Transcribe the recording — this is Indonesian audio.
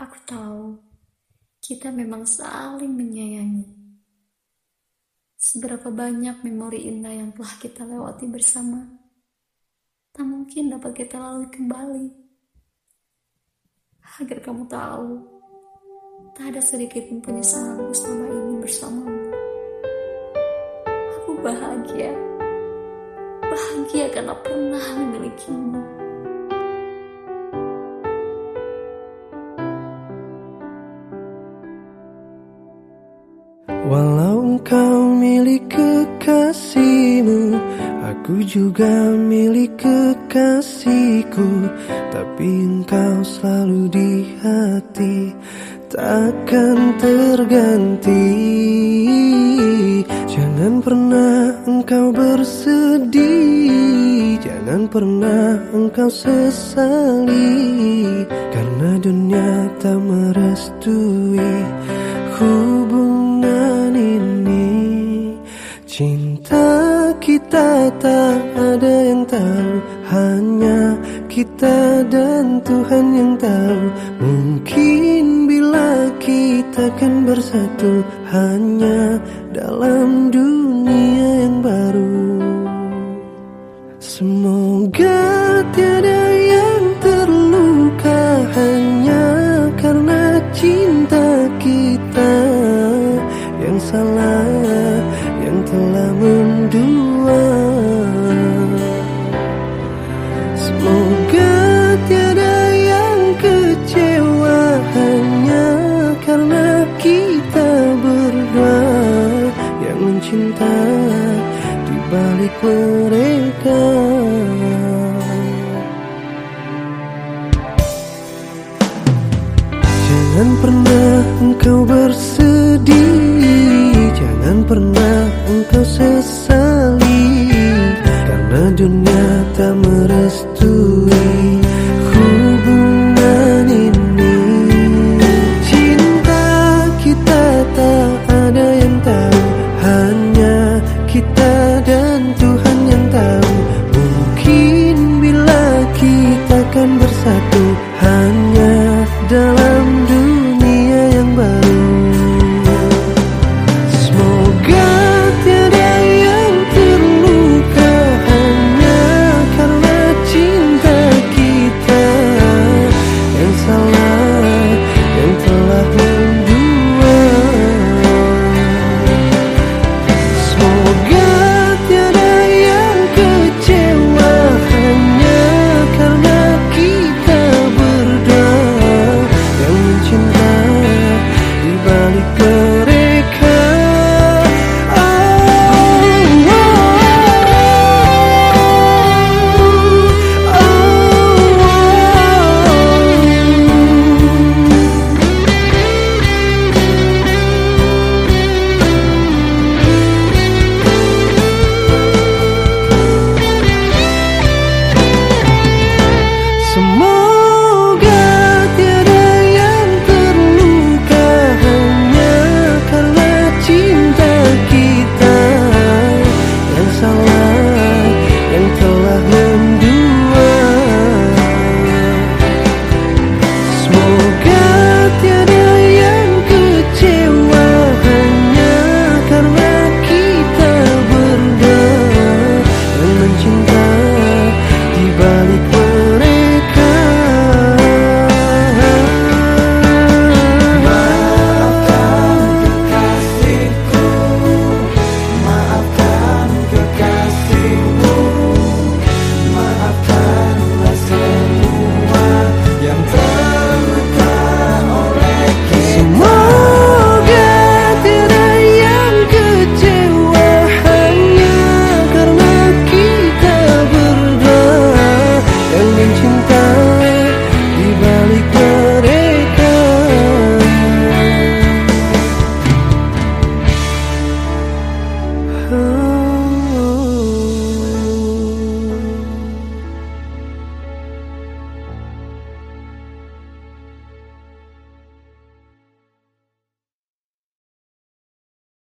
Aku tahu kita memang saling menyayangi. Seberapa banyak memori indah yang telah kita lewati bersama, tak mungkin dapat kita lalui kembali. Agar kamu tahu, tak ada sedikit pun penyesalanku selama ini bersamamu. Aku bahagia, bahagia karena Walau engkau milik kekasihmu Aku juga milik kekasihku. Tapi engkau selalu di hati Takkan terganti. Jangan pernah engkau bersedih Jangan pernah engkau sesali. Karena dunia tak merestui hubungan tak ada yang tahu. Hanya kita dan Tuhan yang tahu. Mungkin bila kita akan bersatu Hanya dalam dunia kita berdua Yang mencinta di balik mereka. Jangan pernah engkau bersedih Jangan pernah engkau sesali Karena dunia tak merestui hubungan